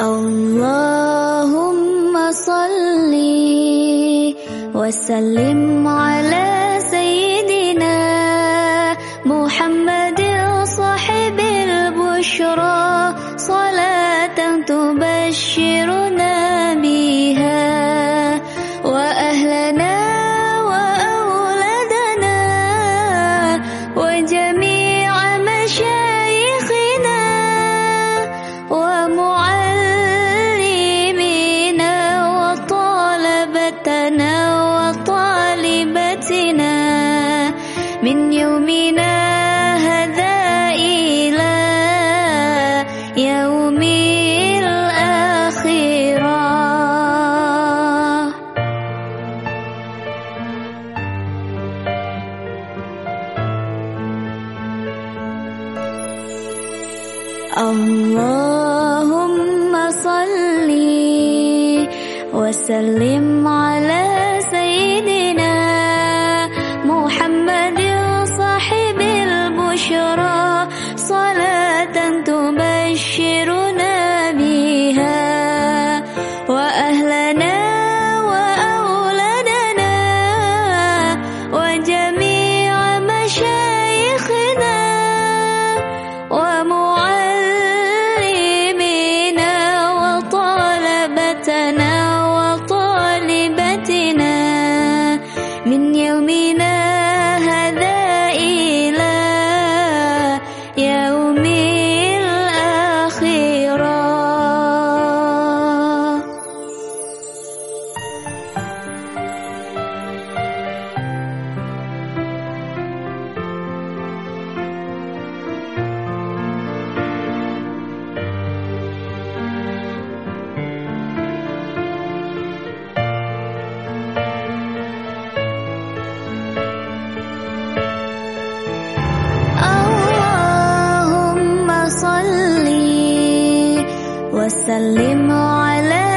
اللهم صل وسلم على سيدنا محمد صاحب البشرى. صلى من يومنا هذا إلى يوم الآخرة. اللهم صل وسلم على وسلم عليه